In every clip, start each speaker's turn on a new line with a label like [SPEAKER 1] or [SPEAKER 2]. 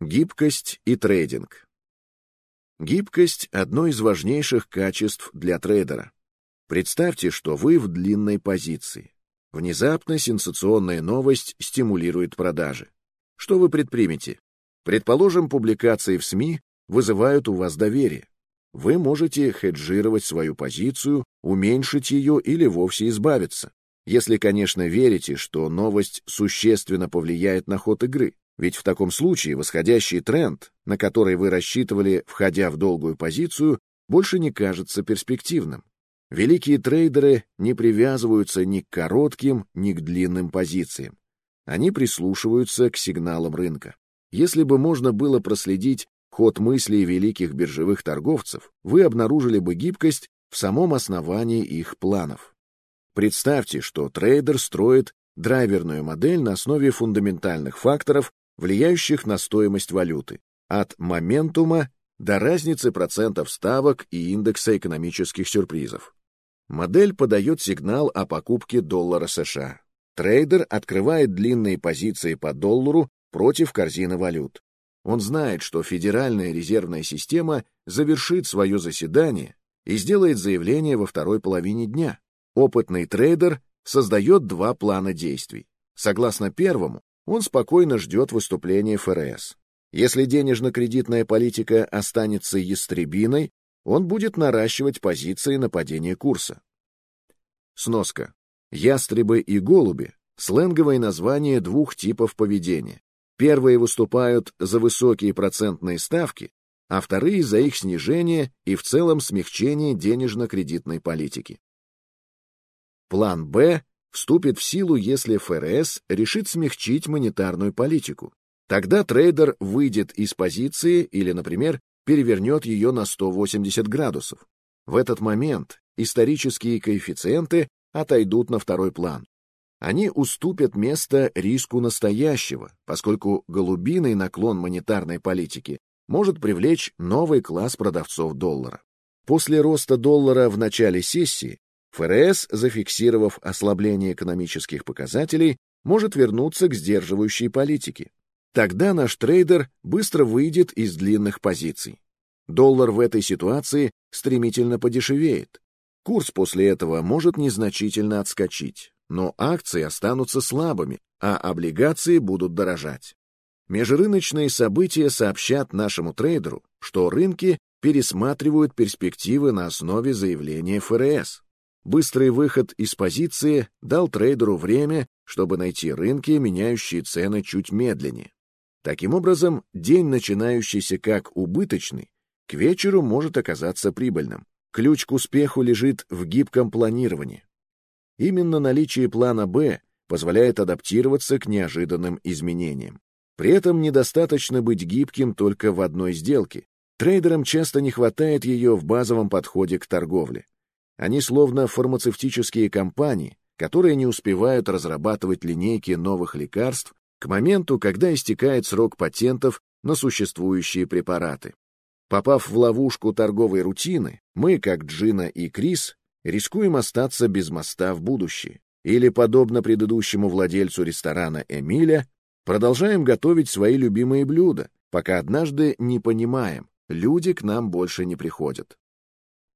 [SPEAKER 1] Гибкость и трейдинг. Гибкость – одно из важнейших качеств для трейдера. Представьте, что вы в длинной позиции. Внезапно сенсационная новость стимулирует продажи. Что вы предпримете? Предположим, публикации в СМИ вызывают у вас доверие. Вы можете хеджировать свою позицию, уменьшить ее или вовсе избавиться. Если, конечно, верите, что новость существенно повлияет на ход игры. Ведь в таком случае восходящий тренд, на который вы рассчитывали, входя в долгую позицию, больше не кажется перспективным. Великие трейдеры не привязываются ни к коротким, ни к длинным позициям. Они прислушиваются к сигналам рынка. Если бы можно было проследить ход мыслей великих биржевых торговцев, вы обнаружили бы гибкость в самом основании их планов. Представьте, что трейдер строит драйверную модель на основе фундаментальных факторов, влияющих на стоимость валюты, от моментума до разницы процентов ставок и индекса экономических сюрпризов. Модель подает сигнал о покупке доллара США. Трейдер открывает длинные позиции по доллару против корзины валют. Он знает, что Федеральная резервная система завершит свое заседание и сделает заявление во второй половине дня. Опытный трейдер создает два плана действий. Согласно первому, он спокойно ждет выступления ФРС. Если денежно-кредитная политика останется ястребиной, он будет наращивать позиции на падение курса. Сноска. Ястребы и голуби – сленговое название двух типов поведения. Первые выступают за высокие процентные ставки, а вторые за их снижение и в целом смягчение денежно-кредитной политики. План «Б» вступит в силу, если ФРС решит смягчить монетарную политику. Тогда трейдер выйдет из позиции или, например, перевернет ее на 180 градусов. В этот момент исторические коэффициенты отойдут на второй план. Они уступят место риску настоящего, поскольку голубиный наклон монетарной политики может привлечь новый класс продавцов доллара. После роста доллара в начале сессии ФРС, зафиксировав ослабление экономических показателей, может вернуться к сдерживающей политике. Тогда наш трейдер быстро выйдет из длинных позиций. Доллар в этой ситуации стремительно подешевеет. Курс после этого может незначительно отскочить, но акции останутся слабыми, а облигации будут дорожать. Межрыночные события сообщат нашему трейдеру, что рынки пересматривают перспективы на основе заявления ФРС. Быстрый выход из позиции дал трейдеру время, чтобы найти рынки, меняющие цены чуть медленнее. Таким образом, день, начинающийся как убыточный, к вечеру может оказаться прибыльным. Ключ к успеху лежит в гибком планировании. Именно наличие плана «Б» позволяет адаптироваться к неожиданным изменениям. При этом недостаточно быть гибким только в одной сделке. Трейдерам часто не хватает ее в базовом подходе к торговле. Они словно фармацевтические компании, которые не успевают разрабатывать линейки новых лекарств к моменту, когда истекает срок патентов на существующие препараты. Попав в ловушку торговой рутины, мы, как Джина и Крис, рискуем остаться без моста в будущее. Или, подобно предыдущему владельцу ресторана Эмиля, продолжаем готовить свои любимые блюда, пока однажды не понимаем, люди к нам больше не приходят.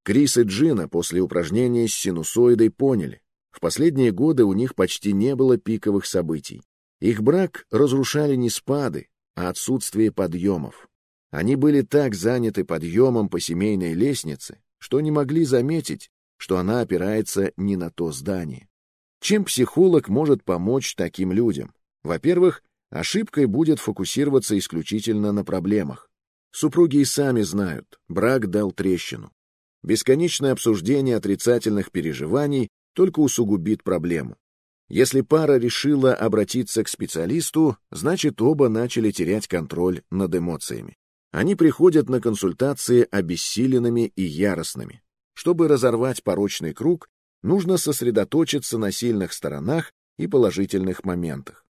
[SPEAKER 1] Крис и Джина после упражнения с синусоидой поняли, в последние годы у них почти не было пиковых событий. Их брак разрушали не спады, а отсутствие подъемов. Они были так заняты подъемом по семейной лестнице, что не могли заметить, что она опирается не на то здание. Чем психолог может помочь таким людям? Во-первых, ошибкой будет фокусироваться исключительно на проблемах. Супруги и сами знают, брак дал трещину. Бесконечное обсуждение отрицательных переживаний только усугубит проблему. Если пара решила обратиться к специалисту, значит оба начали терять контроль над эмоциями. Они приходят на консультации обессиленными и яростными. Чтобы разорвать порочный круг, нужно сосредоточиться на сильных сторонах и положительных моментах.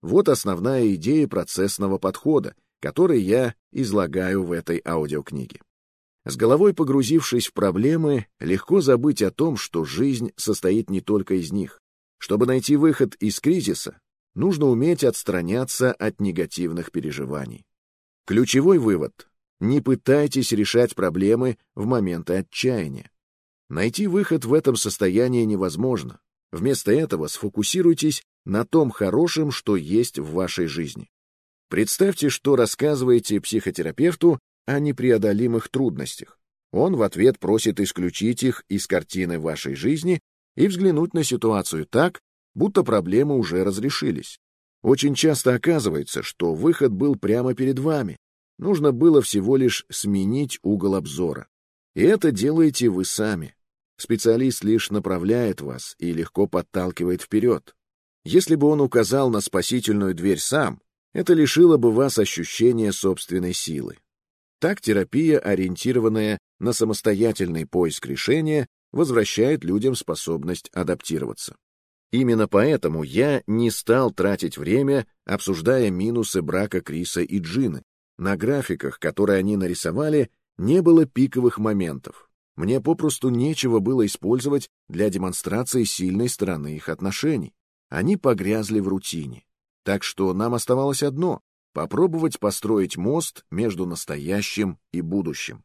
[SPEAKER 1] Вот основная идея процессного подхода, который я излагаю в этой аудиокниге. С головой погрузившись в проблемы, легко забыть о том, что жизнь состоит не только из них. Чтобы найти выход из кризиса, нужно уметь отстраняться от негативных переживаний. Ключевой вывод — не пытайтесь решать проблемы в моменты отчаяния. Найти выход в этом состоянии невозможно. Вместо этого сфокусируйтесь на том хорошем, что есть в вашей жизни. Представьте, что рассказываете психотерапевту о непреодолимых трудностях. Он в ответ просит исключить их из картины вашей жизни и взглянуть на ситуацию так, будто проблемы уже разрешились. Очень часто оказывается, что выход был прямо перед вами. Нужно было всего лишь сменить угол обзора. И это делаете вы сами. Специалист лишь направляет вас и легко подталкивает вперед. Если бы он указал на спасительную дверь сам, это лишило бы вас ощущения собственной силы. Так терапия, ориентированная на самостоятельный поиск решения, возвращает людям способность адаптироваться. Именно поэтому я не стал тратить время, обсуждая минусы брака Криса и Джины. На графиках, которые они нарисовали, не было пиковых моментов. Мне попросту нечего было использовать для демонстрации сильной стороны их отношений. Они погрязли в рутине. Так что нам оставалось одно — попробовать построить мост между настоящим и будущим.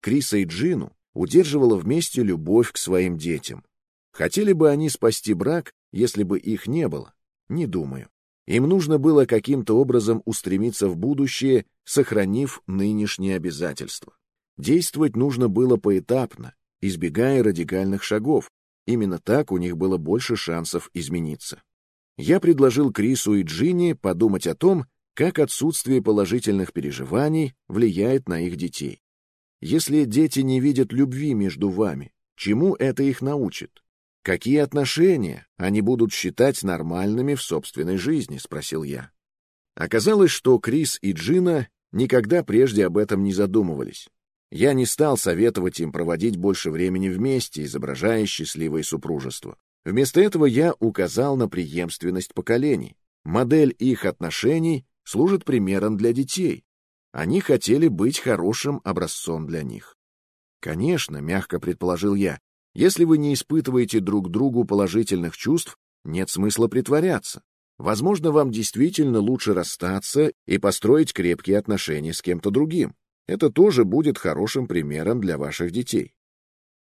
[SPEAKER 1] Криса и Джину удерживала вместе любовь к своим детям. Хотели бы они спасти брак, если бы их не было? Не думаю. Им нужно было каким-то образом устремиться в будущее, сохранив нынешние обязательства. Действовать нужно было поэтапно, избегая радикальных шагов. Именно так у них было больше шансов измениться. Я предложил Крису и Джинни подумать о том, как отсутствие положительных переживаний влияет на их детей. Если дети не видят любви между вами, чему это их научит? Какие отношения они будут считать нормальными в собственной жизни, спросил я. Оказалось, что Крис и Джина никогда прежде об этом не задумывались. Я не стал советовать им проводить больше времени вместе, изображая счастливое супружество. Вместо этого я указал на преемственность поколений. Модель их отношений служит примером для детей. Они хотели быть хорошим образцом для них. Конечно, мягко предположил я, если вы не испытываете друг другу положительных чувств, нет смысла притворяться. Возможно, вам действительно лучше расстаться и построить крепкие отношения с кем-то другим. Это тоже будет хорошим примером для ваших детей.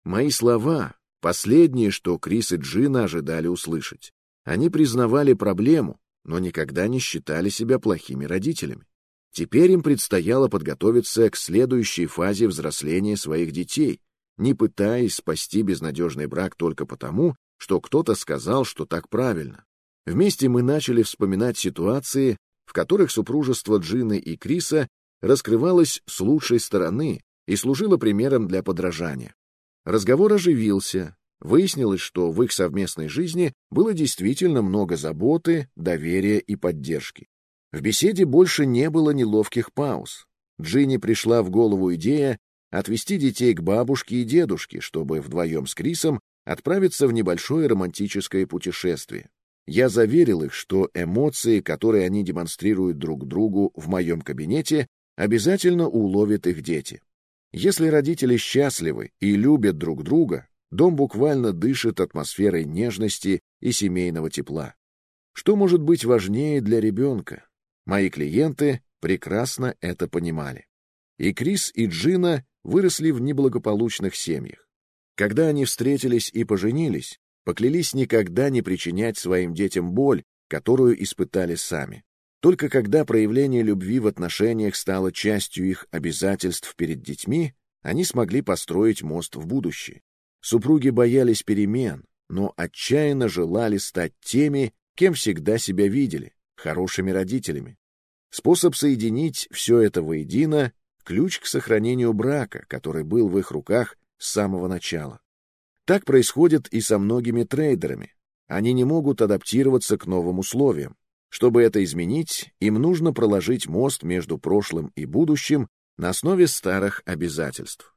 [SPEAKER 1] Мои слова — последнее, что Крис и Джина ожидали услышать. Они признавали проблему, но никогда не считали себя плохими родителями. Теперь им предстояло подготовиться к следующей фазе взросления своих детей, не пытаясь спасти безнадежный брак только потому, что кто-то сказал, что так правильно. Вместе мы начали вспоминать ситуации, в которых супружество Джины и Криса раскрывалась с лучшей стороны и служила примером для подражания. Разговор оживился, выяснилось, что в их совместной жизни было действительно много заботы, доверия и поддержки. В беседе больше не было неловких пауз. Джинни пришла в голову идея отвезти детей к бабушке и дедушке, чтобы вдвоем с Крисом отправиться в небольшое романтическое путешествие. Я заверил их, что эмоции, которые они демонстрируют друг другу в моем кабинете, обязательно уловят их дети. Если родители счастливы и любят друг друга, дом буквально дышит атмосферой нежности и семейного тепла. Что может быть важнее для ребенка? Мои клиенты прекрасно это понимали. И Крис, и Джина выросли в неблагополучных семьях. Когда они встретились и поженились, поклялись никогда не причинять своим детям боль, которую испытали сами. Только когда проявление любви в отношениях стало частью их обязательств перед детьми, они смогли построить мост в будущее. Супруги боялись перемен, но отчаянно желали стать теми, кем всегда себя видели, хорошими родителями. Способ соединить все это воедино — ключ к сохранению брака, который был в их руках с самого начала. Так происходит и со многими трейдерами. Они не могут адаптироваться к новым условиям. Чтобы это изменить, им нужно проложить мост между прошлым и будущим на основе старых обязательств.